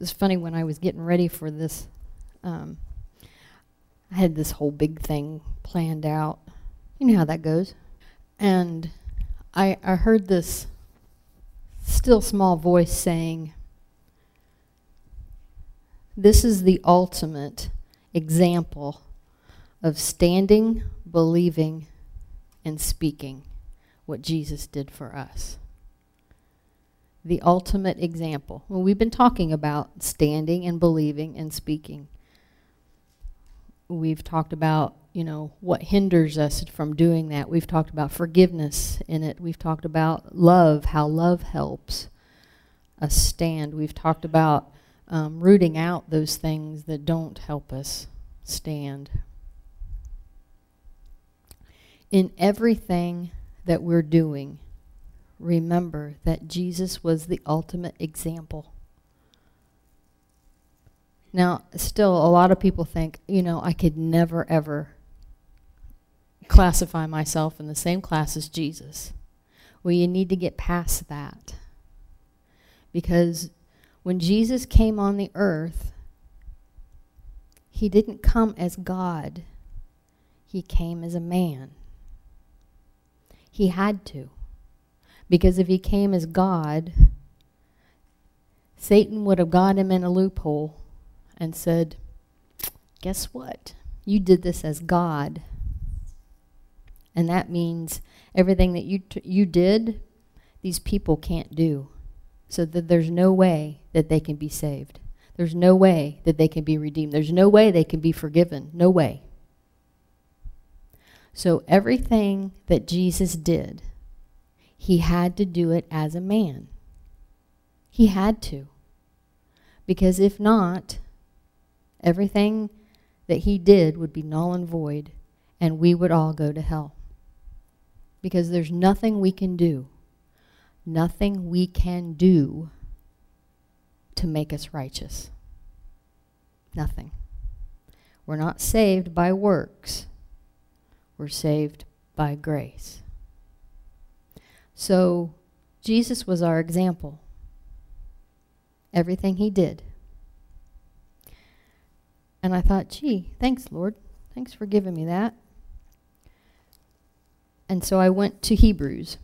was funny when I was getting ready for this. Um, I had this whole big thing planned out. You know how that goes. And I, I heard this still small voice saying, this is the ultimate example of standing, believing, and speaking what Jesus did for us. The ultimate example. Well, we've been talking about standing and believing and speaking. We've talked about, you know, what hinders us from doing that. We've talked about forgiveness in it. We've talked about love, how love helps us stand. We've talked about um, rooting out those things that don't help us stand. In everything that we're doing, remember that Jesus was the ultimate example. Now, still, a lot of people think, you know, I could never, ever classify myself in the same class as Jesus. Well, you need to get past that. Because when Jesus came on the earth, he didn't come as God. He came as a man. He had to. Because if he came as God, Satan would have got him in a loophole and said, guess what? You did this as God. And that means everything that you, you did, these people can't do. So that there's no way that they can be saved. There's no way that they can be redeemed. There's no way they can be forgiven. No way. So everything that Jesus did, he had to do it as a man. He had to. Because if not, everything that he did would be null and void, and we would all go to hell. Because there's nothing we can do nothing we can do to make us righteous. Nothing. We're not saved by works. We're saved by grace. So Jesus was our example. Everything he did. And I thought, gee, thanks, Lord. Thanks for giving me that. And so I went to Hebrews.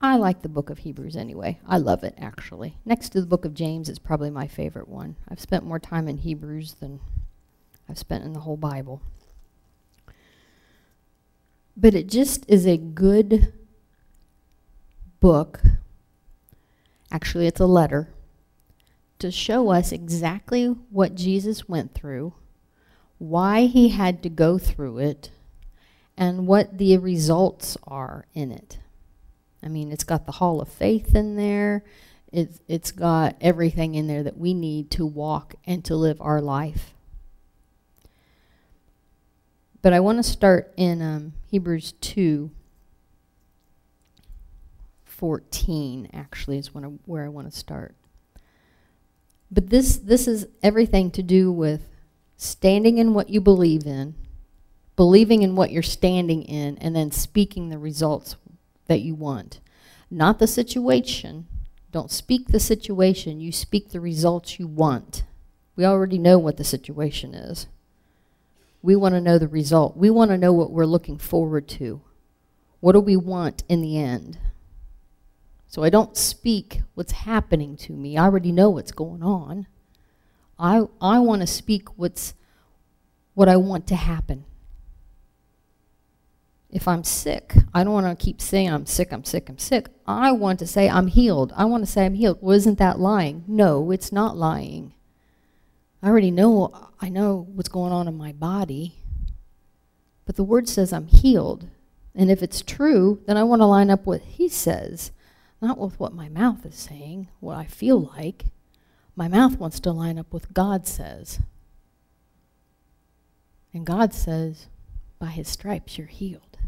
I like the book of Hebrews anyway. I love it, actually. Next to the book of James, it's probably my favorite one. I've spent more time in Hebrews than I've spent in the whole Bible. But it just is a good book. Actually, it's a letter to show us exactly what Jesus went through, why he had to go through it, and what the results are in it. I mean, it's got the hall of faith in there. It's, it's got everything in there that we need to walk and to live our life. But I want to start in um, Hebrews 2, 14, actually, is I, where I want to start. But this, this is everything to do with standing in what you believe in, believing in what you're standing in, and then speaking the results that you want. Not the situation. Don't speak the situation. You speak the results you want. We already know what the situation is. We want to know the result. We want to know what we're looking forward to. What do we want in the end? So I don't speak what's happening to me. I already know what's going on. I, I want to speak what's what I want to happen if I'm sick, I don't want to keep saying I'm sick, I'm sick, I'm sick. I want to say I'm healed. I want to say I'm healed. Well, isn't that lying? No, it's not lying. I already know, I know what's going on in my body. But the word says I'm healed. And if it's true, then I want to line up what he says, not with what my mouth is saying, what I feel like. My mouth wants to line up with God says. And God says, by his stripes you're healed.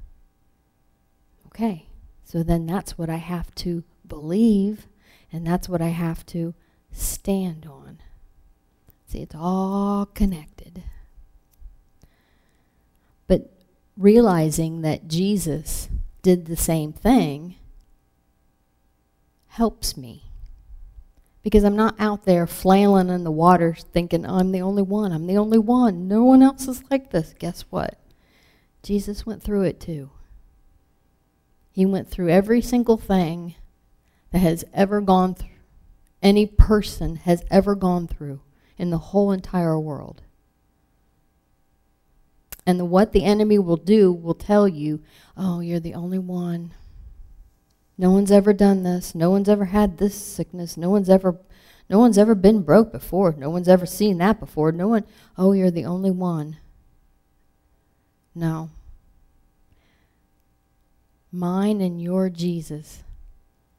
Okay, so then that's what I have to believe, and that's what I have to stand on. See, it's all connected. But realizing that Jesus did the same thing helps me. Because I'm not out there flailing in the water thinking, oh, I'm the only one, I'm the only one. No one else is like this. Guess what? Jesus went through it too. He went through every single thing that has ever gone through, any person has ever gone through in the whole entire world. And the, what the enemy will do will tell you, oh, you're the only one. No one's ever done this. No one's ever had this sickness. No one's ever no one's ever been broke before. No one's ever seen that before. No one, oh, you're the only one. No. Mine and your Jesus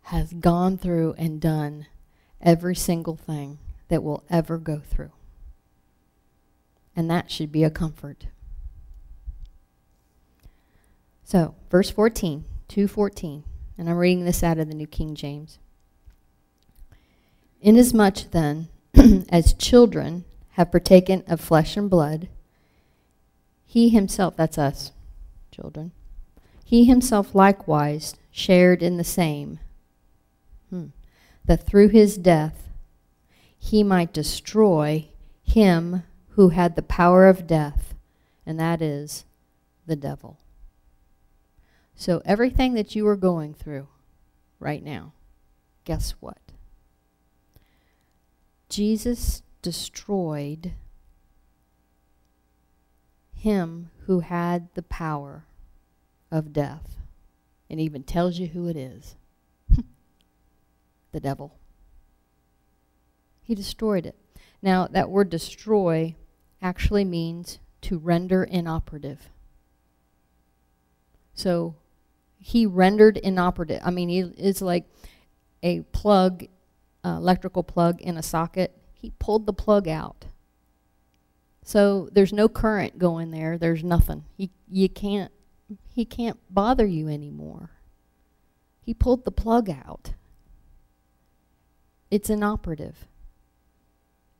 has gone through and done every single thing that we'll ever go through. And that should be a comfort. So, verse 14, 214, and I'm reading this out of the New King James. Inasmuch then, as children have partaken of flesh and blood, he himself, that's us, children, he himself likewise shared in the same, hmm, that through his death he might destroy him who had the power of death, and that is the devil. So everything that you are going through right now, guess what? Jesus destroyed him who had the power of death. And even tells you who it is. the devil. He destroyed it. Now, that word destroy actually means to render inoperative. So he rendered inoperative. I mean, he, it's like a plug, uh, electrical plug in a socket. He pulled the plug out. So there's no current going there. There's nothing. He, you can't, he can't bother you anymore. He pulled the plug out. It's inoperative.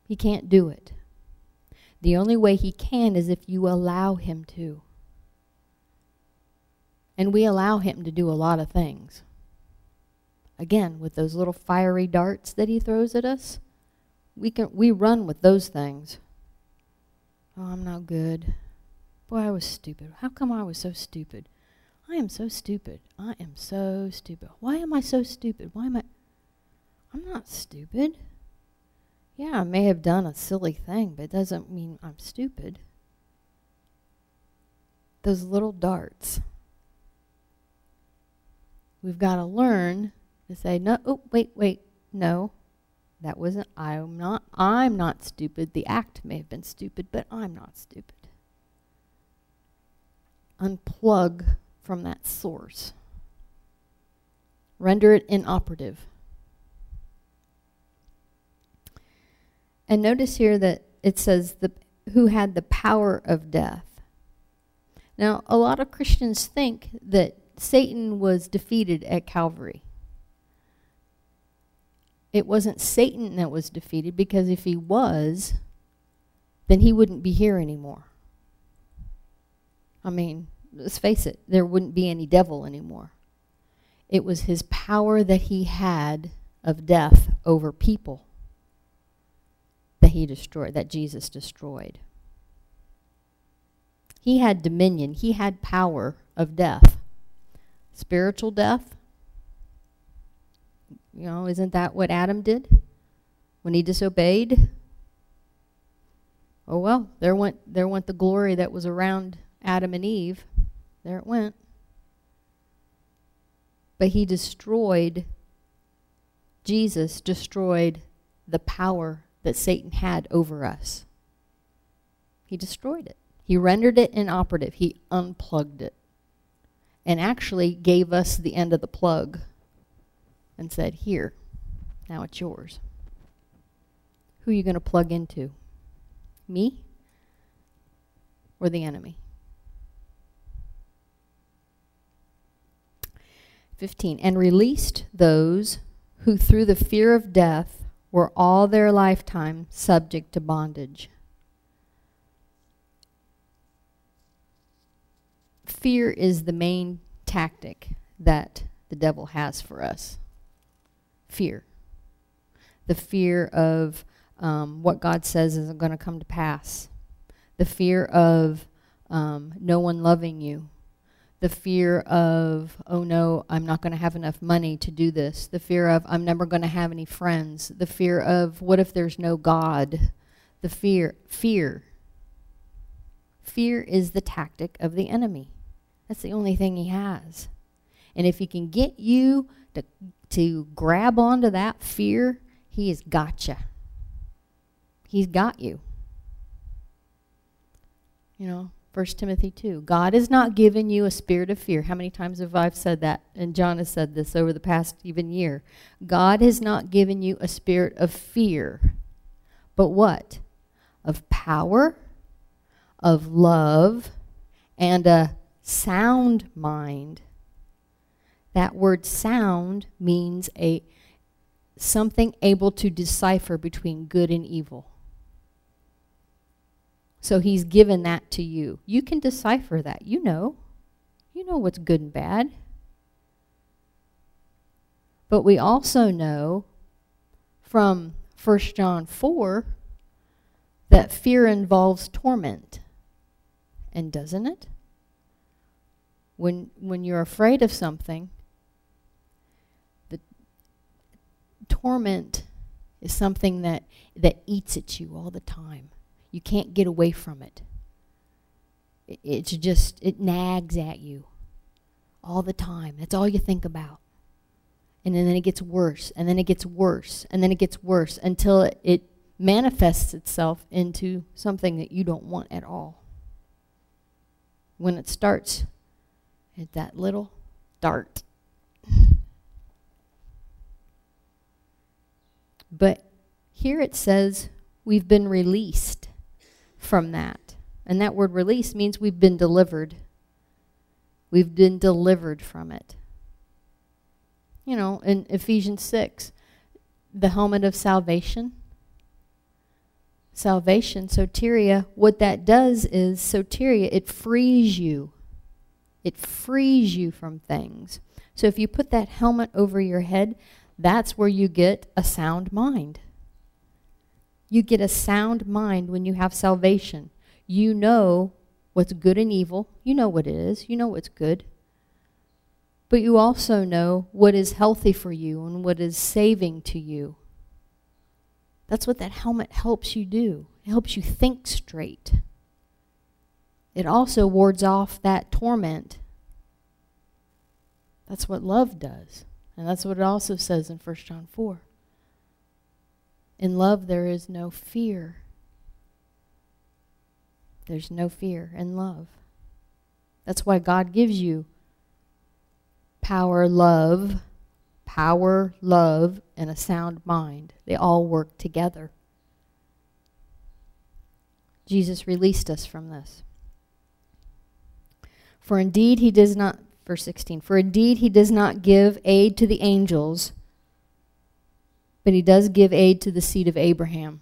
He can't do it. The only way he can is if you allow him to. And we allow him to do a lot of things. Again, with those little fiery darts that he throws at us, we can we run with those things. Oh, I'm not good. Boy, I was stupid. How come I was so stupid? I am so stupid. I am so stupid. Why am I so stupid? Why am I... I'm not stupid. Yeah, I may have done a silly thing, but it doesn't mean I'm stupid. Those little darts. We've got to learn to say, no, oh, wait, wait, no. That wasn't, I'm not, I'm not stupid. The act may have been stupid, but I'm not stupid. Unplug from that source. Render it inoperative. And notice here that it says the who had the power of death. Now, a lot of Christians think that Satan was defeated at Calvary. It wasn't Satan that was defeated because if he was, then he wouldn't be here anymore. I mean, let's face it, there wouldn't be any devil anymore. It was his power that he had of death over people that he destroyed, that Jesus destroyed. He had dominion. He had power of death. Spiritual death. You know, isn't that what Adam did when he disobeyed? Oh well, there went there went the glory that was around Adam and Eve. There it went. But he destroyed Jesus destroyed the power that Satan had over us. He destroyed it. He rendered it inoperative. He unplugged it and actually gave us the end of the plug and said, here, now it's yours. Who are you going to plug into? Me or the enemy? 15. And released those who through the fear of death were all their lifetime subject to bondage. Fear is the main tactic that the devil has for us. Fear. The fear of um, what God says isn't going to come to pass. The fear of um, no one loving you. The fear of, oh no, I'm not going to have enough money to do this. The fear of, I'm never going to have any friends. The fear of, what if there's no God? The fear, fear. Fear is the tactic of the enemy. That's the only thing he has. And if he can get you to, to grab onto that fear, he has got you. He's got you. You know, 1 Timothy 2. God has not given you a spirit of fear. How many times have I said that? And John has said this over the past even year. God has not given you a spirit of fear. But what? Of power, of love, and a sound mind. That word sound means a something able to decipher between good and evil. So he's given that to you. You can decipher that. You know. You know what's good and bad. But we also know from 1 John 4 that fear involves torment. And doesn't it? When, when you're afraid of something, the torment is something that, that eats at you all the time. You can't get away from it. it. It's just, it nags at you all the time. That's all you think about. And then it gets worse, and then it gets worse, and then it gets worse until it, it manifests itself into something that you don't want at all when it starts at that little dart. But here it says we've been released from that. And that word release means we've been delivered. We've been delivered from it. You know, in Ephesians 6, the helmet of salvation, salvation, soteria, what that does is, soteria, it frees you. It frees you from things. So if you put that helmet over your head, that's where you get a sound mind. You get a sound mind when you have salvation. You know what's good and evil. You know what it is. You know what's good. But you also know what is healthy for you and what is saving to you. That's what that helmet helps you do. It helps you think straight. It also wards off that torment. That's what love does. And that's what it also says in 1 John 4. In love there is no fear. There's no fear in love. That's why God gives you power, love, power, love, and a sound mind. They all work together. Jesus released us from this. For indeed he does not, verse 16, for indeed he does not give aid to the angels, but he does give aid to the seed of Abraham.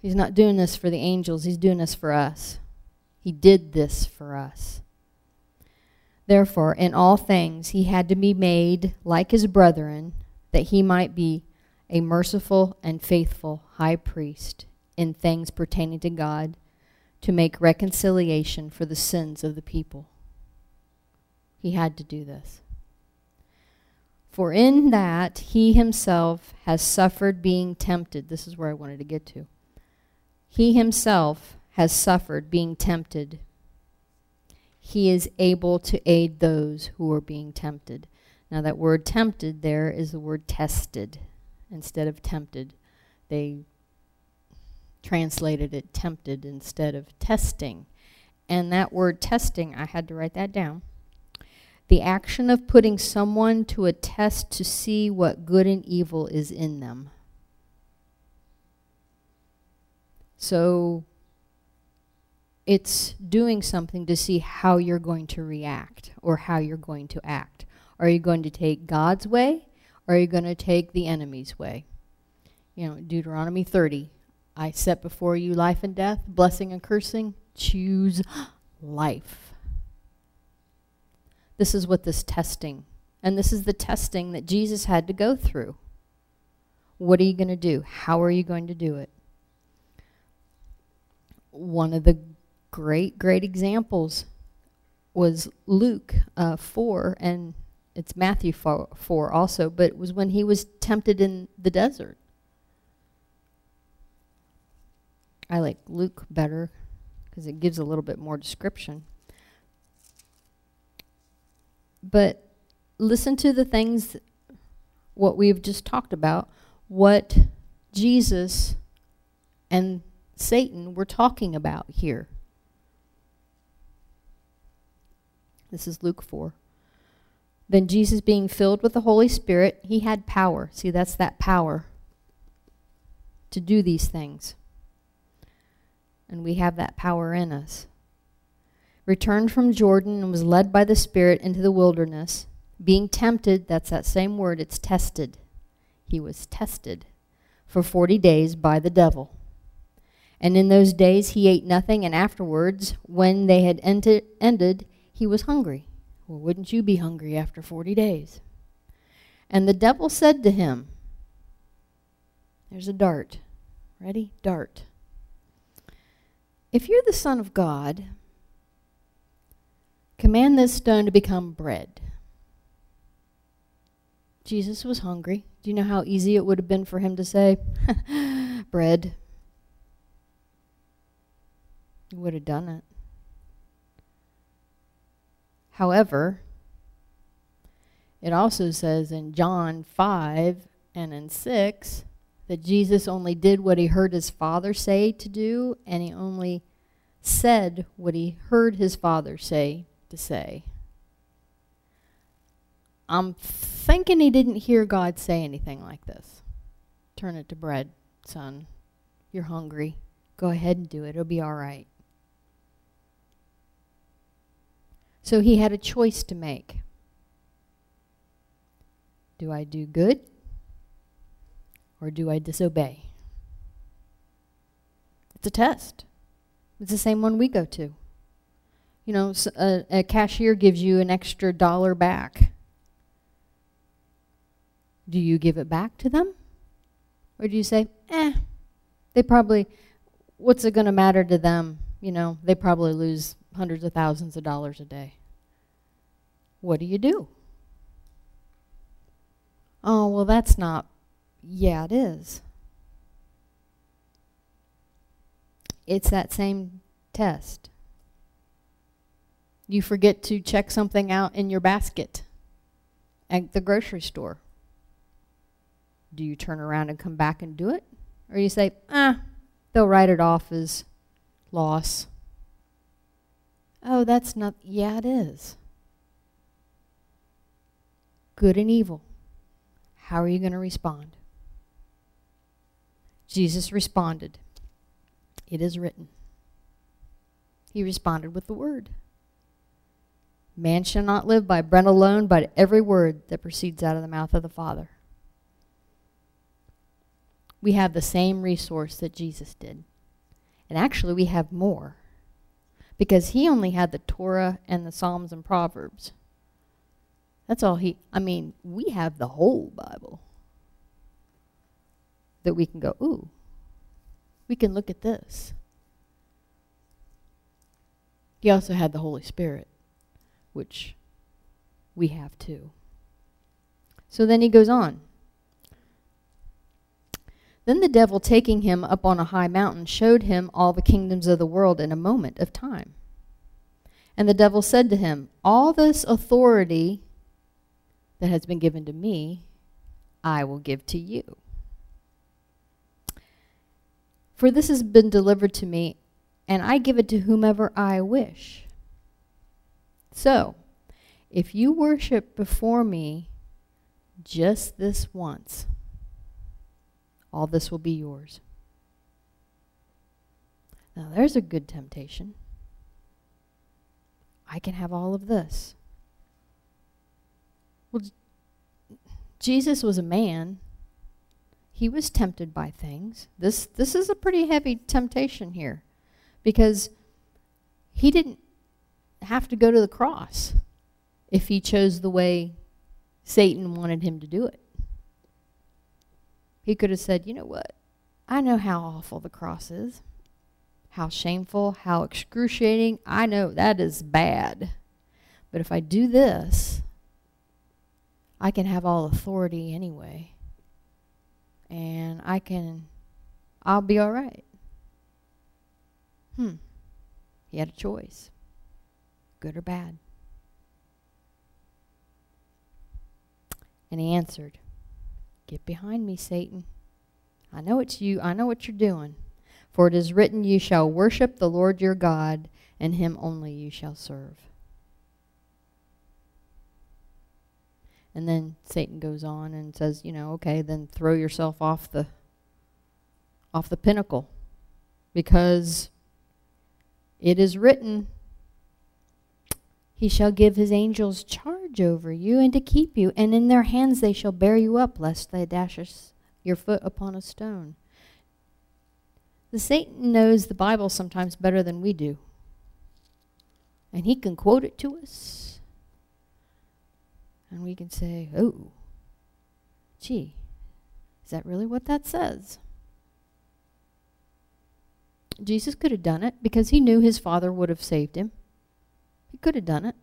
He's not doing this for the angels, he's doing this for us. He did this for us. Therefore, in all things he had to be made like his brethren, that he might be a merciful and faithful high priest in things pertaining to God, to make reconciliation for the sins of the people. He had to do this. For in that he himself has suffered being tempted. This is where I wanted to get to. He himself has suffered being tempted he is able to aid those who are being tempted. Now that word tempted there is the word tested instead of tempted. They translated it tempted instead of testing. And that word testing, I had to write that down. The action of putting someone to a test to see what good and evil is in them. So it's doing something to see how you're going to react or how you're going to act. Are you going to take God's way or are you going to take the enemy's way? You know, Deuteronomy 30, I set before you life and death, blessing and cursing. Choose life. This is what this testing, and this is the testing that Jesus had to go through. What are you going to do? How are you going to do it? One of the great, great examples was Luke uh, 4, and it's Matthew 4, 4 also, but it was when he was tempted in the desert. I like Luke better because it gives a little bit more description. But listen to the things, what we've just talked about, what Jesus and Satan were talking about here. This is Luke 4. Then Jesus being filled with the Holy Spirit, he had power. See, that's that power to do these things. And we have that power in us. Returned from Jordan and was led by the Spirit into the wilderness, being tempted, that's that same word, it's tested. He was tested for 40 days by the devil. And in those days he ate nothing, and afterwards, when they had ended, ended he was hungry. Well, wouldn't you be hungry after 40 days? And the devil said to him, there's a dart. Ready? Dart. If you're the son of God, command this stone to become bread. Jesus was hungry. Do you know how easy it would have been for him to say, bread? He would have done it. However, it also says in John 5 and in 6 that Jesus only did what he heard his Father say to do, and he only said what he heard his Father say to say. I'm thinking he didn't hear God say anything like this. Turn it to bread, son. You're hungry. Go ahead and do it. It'll be all right. So he had a choice to make. Do I do good or do I disobey? It's a test. It's the same one we go to. You know, a, a cashier gives you an extra dollar back. Do you give it back to them? Or do you say, eh, they probably, what's it going to matter to them? You know, they probably lose hundreds of thousands of dollars a day. What do you do? Oh, well, that's not, yeah, it is. It's that same test. You forget to check something out in your basket at the grocery store. Do you turn around and come back and do it? Or you say, ah, they'll write it off as loss. Oh, that's not, yeah, it is. Good and evil. How are you going to respond? Jesus responded, It is written. He responded with the word. Man shall not live by bread alone, but every word that proceeds out of the mouth of the Father. We have the same resource that Jesus did. And actually, we have more because he only had the Torah and the Psalms and Proverbs. That's all he, I mean, we have the whole Bible that we can go, ooh, we can look at this. He also had the Holy Spirit, which we have too. So then he goes on. Then the devil, taking him up on a high mountain, showed him all the kingdoms of the world in a moment of time. And the devil said to him, All this authority that has been given to me, I will give to you. For this has been delivered to me, and I give it to whomever I wish. So, if you worship before me just this once, all this will be yours. Now there's a good temptation. I can have all of this. Well, Jesus was a man. He was tempted by things. This, this is a pretty heavy temptation here because he didn't have to go to the cross if he chose the way Satan wanted him to do it. He could have said, you know what? I know how awful the cross is. How shameful, how excruciating. I know that is bad. But if I do this, I can have all authority anyway. And I can, I'll be all right. Hmm. He had a choice. Good or bad. And he answered, Get behind me, Satan. I know it's you. I know what you're doing. For it is written, You shall worship the Lord your God, and him only you shall serve. And then Satan goes on and says, you know, okay, then throw yourself off the off the pinnacle because it is written he shall give his angels charge over you and to keep you and in their hands they shall bear you up lest they dash your foot upon a stone. The Satan knows the Bible sometimes better than we do. And he can quote it to us and we can say, oh, gee, is that really what that says? Jesus could have done it because he knew his father would have saved him. He could have done it.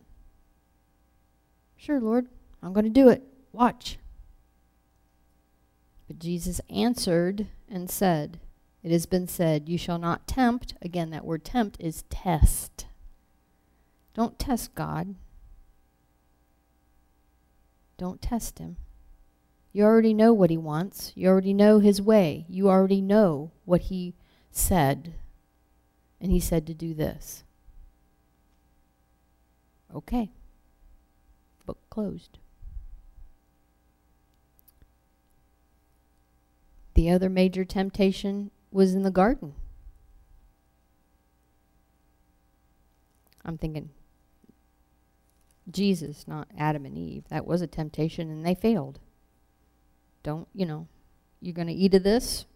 Sure, Lord, I'm going to do it. Watch. But Jesus answered and said, It has been said, you shall not tempt. Again, that word tempt is test. Don't test God. Don't test him. You already know what he wants. You already know his way. You already know what he said. And he said to do this. Okay. Book closed. The other major temptation was in the garden. I'm thinking, Jesus, not Adam and Eve. That was a temptation and they failed. Don't, you know, you're going to eat of this?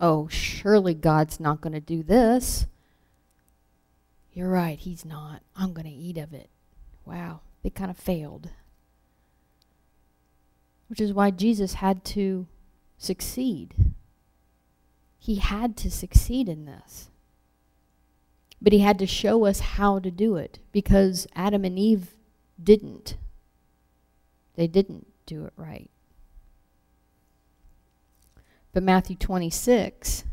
Oh, surely God's not going to do this. You're right, he's not. I'm going to eat of it. Wow, they kind of failed. Which is why Jesus had to succeed. He had to succeed in this. But he had to show us how to do it because Adam and Eve didn't. They didn't do it right. But Matthew 26,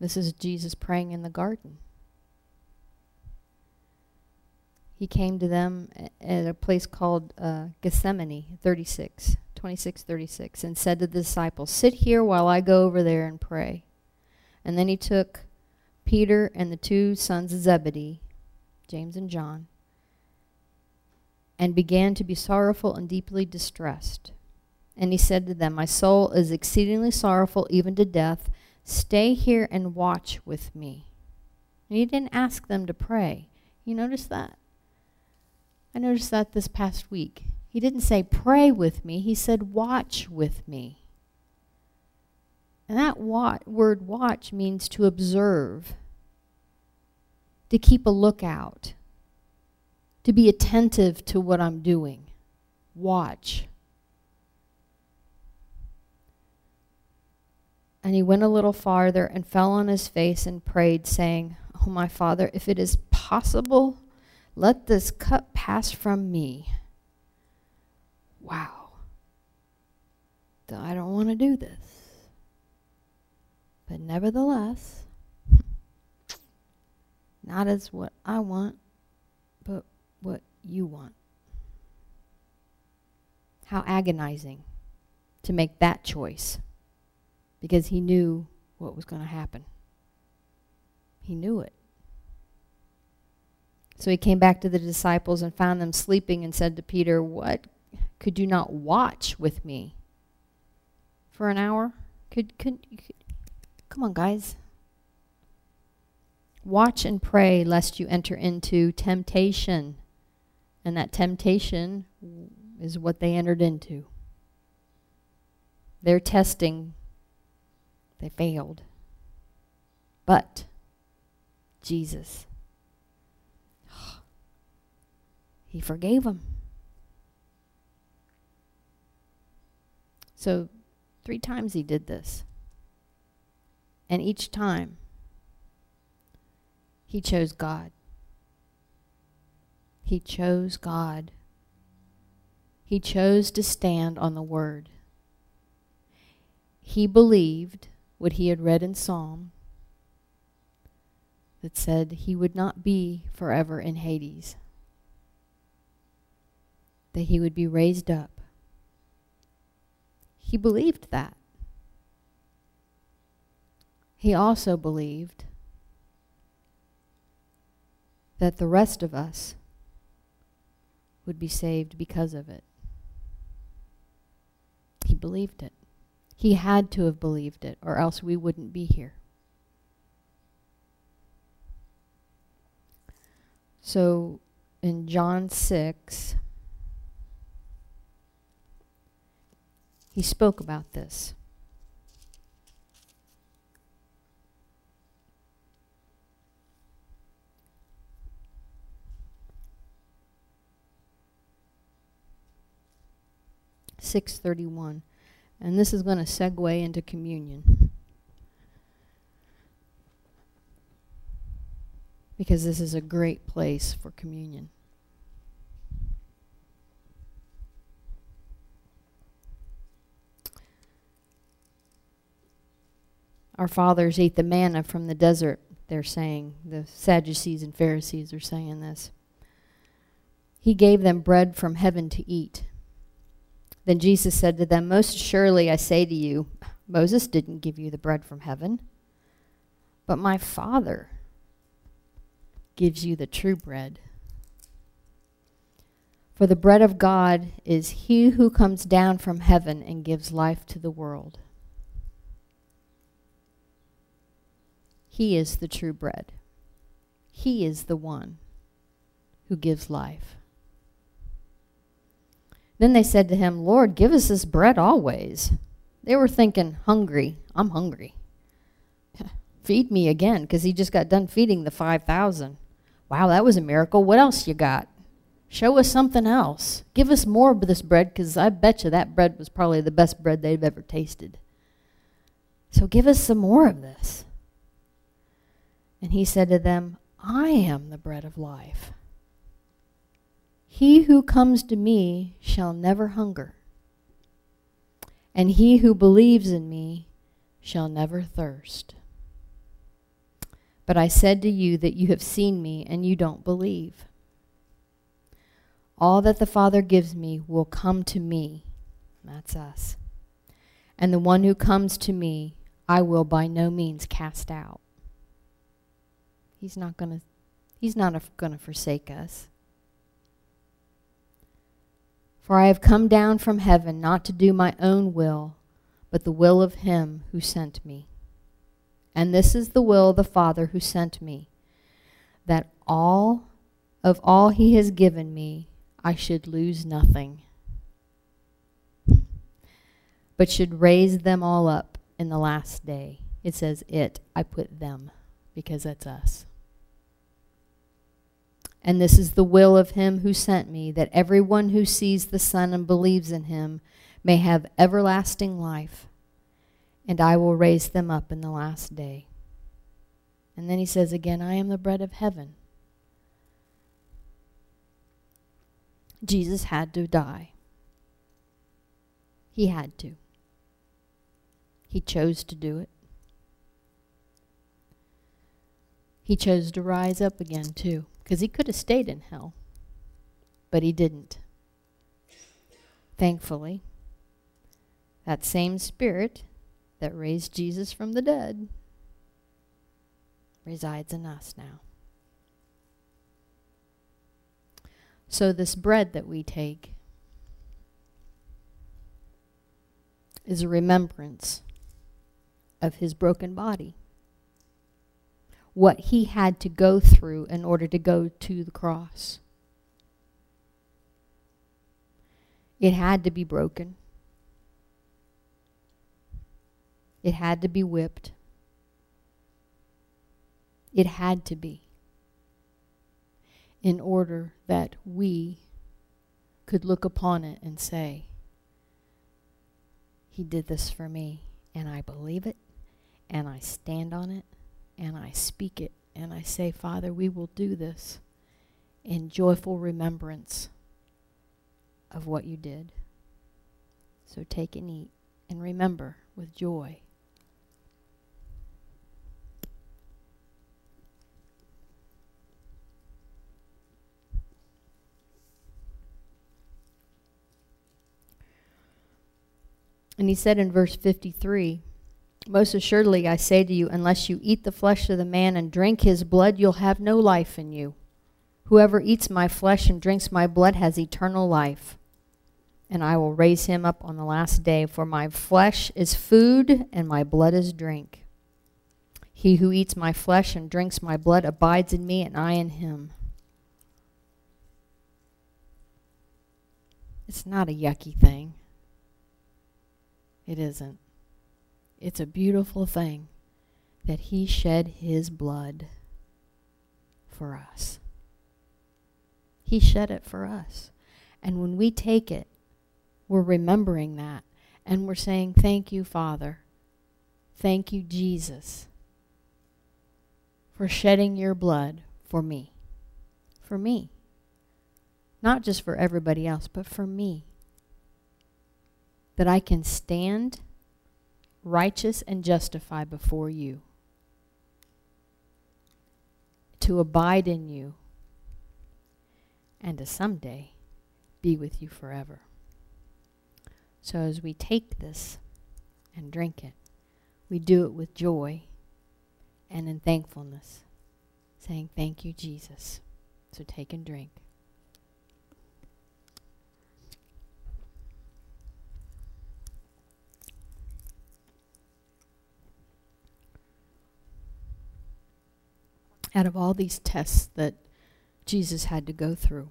this is Jesus praying in the garden. He came to them at a place called uh, Gethsemane, 36, 26, 36, and said to the disciples, Sit here while I go over there and pray. And then he took Peter and the two sons of Zebedee, James and John, and began to be sorrowful and deeply distressed. And he said to them, My soul is exceedingly sorrowful, even to death. Stay here and watch with me. And he didn't ask them to pray. You notice that? I noticed that this past week. He didn't say, pray with me. He said, watch with me. And that word watch means to observe, to keep a lookout, to be attentive to what I'm doing. Watch. And he went a little farther and fell on his face and prayed, saying, Oh, my Father, if it is possible, let this cup pass from me. Wow. I don't want to do this. But nevertheless, not as what I want, but what you want. How agonizing to make that choice because he knew what was going to happen. He knew it. So he came back to the disciples and found them sleeping and said to Peter, What? Could you not watch with me for an hour? Could, could, come on, guys. Watch and pray lest you enter into temptation. And that temptation is what they entered into. Their testing, they failed. But Jesus, he forgave them. So three times he did this. And each time, he chose God. He chose God. He chose to stand on the Word. He believed what he had read in Psalm that said he would not be forever in Hades, that he would be raised up. He believed that. He also believed that the rest of us would be saved because of it. He believed it. He had to have believed it, or else we wouldn't be here. So in John 6, he spoke about this. Six thirty one. And this is going to segue into communion. Because this is a great place for communion. Our fathers ate the manna from the desert, they're saying. The Sadducees and Pharisees are saying this. He gave them bread from heaven to eat. Then Jesus said to them, Most surely I say to you, Moses didn't give you the bread from heaven, but my Father gives you the true bread. For the bread of God is he who comes down from heaven and gives life to the world. He is the true bread. He is the one who gives life. Then they said to him, Lord, give us this bread always. They were thinking, hungry. I'm hungry. Feed me again, because he just got done feeding the 5,000. Wow, that was a miracle. What else you got? Show us something else. Give us more of this bread, because I bet you that bread was probably the best bread they've ever tasted. So give us some more of this. And he said to them, I am the bread of life. He who comes to me shall never hunger, and he who believes in me shall never thirst. But I said to you that you have seen me, and you don't believe. All that the Father gives me will come to me. That's us. And the one who comes to me, I will by no means cast out. He's not going to He's not going to forsake us. For I have come down from heaven not to do my own will, but the will of him who sent me. And this is the will of the Father who sent me, that all of all he has given me, I should lose nothing, but should raise them all up in the last day. It says it, I put them, because that's us. And this is the will of him who sent me, that everyone who sees the Son and believes in him may have everlasting life, and I will raise them up in the last day. And then he says again, I am the bread of heaven. Jesus had to die. He had to. He chose to do it. He chose to rise up again, too. Because he could have stayed in hell. But he didn't. Thankfully, that same spirit that raised Jesus from the dead resides in us now. So this bread that we take is a remembrance of his broken body what he had to go through in order to go to the cross. It had to be broken. It had to be whipped. It had to be in order that we could look upon it and say, He did this for me, and I believe it, and I stand on it, and I speak it, and I say, Father, we will do this in joyful remembrance of what you did. So take and eat, and remember with joy. And he said in verse 53, Most assuredly I say to you, unless you eat the flesh of the man and drink his blood, you'll have no life in you. Whoever eats my flesh and drinks my blood has eternal life, and I will raise him up on the last day. For my flesh is food, and my blood is drink. He who eats my flesh and drinks my blood abides in me, and I in him. It's not a yucky thing. It isn't. It's a beautiful thing that he shed his blood for us. He shed it for us. And when we take it, we're remembering that. And we're saying, thank you, Father. Thank you, Jesus, for shedding your blood for me. For me. Not just for everybody else, but for me that I can stand righteous and justify before you, to abide in you, and to someday be with you forever. So as we take this and drink it, we do it with joy and in thankfulness, saying, thank you, Jesus. So take and drink. Out of all these tests that Jesus had to go through.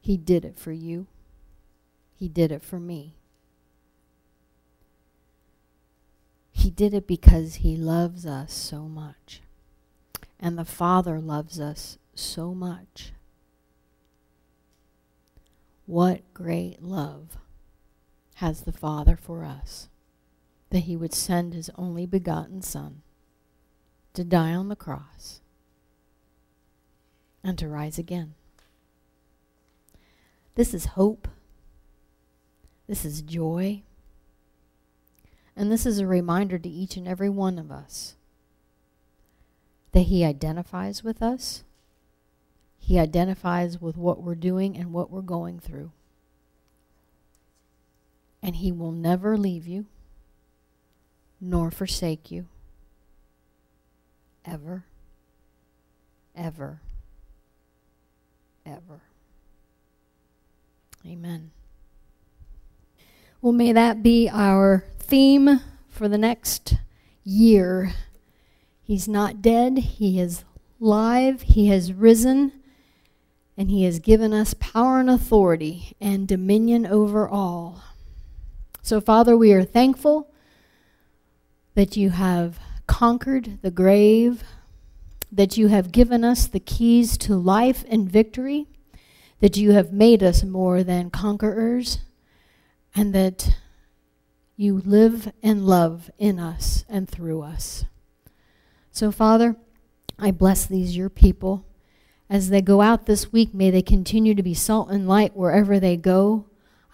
He did it for you. He did it for me. He did it because he loves us so much. And the Father loves us so much. What great love has the Father for us that he would send his only begotten Son to die on the cross and to rise again. This is hope. This is joy. And this is a reminder to each and every one of us that he identifies with us. He identifies with what we're doing and what we're going through. And he will never leave you nor forsake you ever, ever, ever. Amen. Well, may that be our theme for the next year. He's not dead. He is live. He has risen. And he has given us power and authority and dominion over all. So, Father, we are thankful that you have conquered the grave, that you have given us the keys to life and victory, that you have made us more than conquerors, and that you live and love in us and through us. So, Father, I bless these your people. As they go out this week, may they continue to be salt and light wherever they go.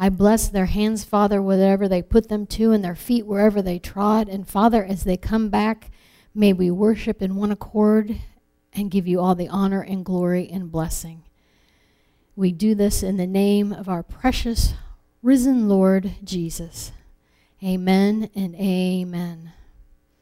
I bless their hands, Father, whatever they put them to, and their feet wherever they trod. And Father, as they come back, may we worship in one accord and give you all the honor and glory and blessing. We do this in the name of our precious risen Lord Jesus. Amen and amen.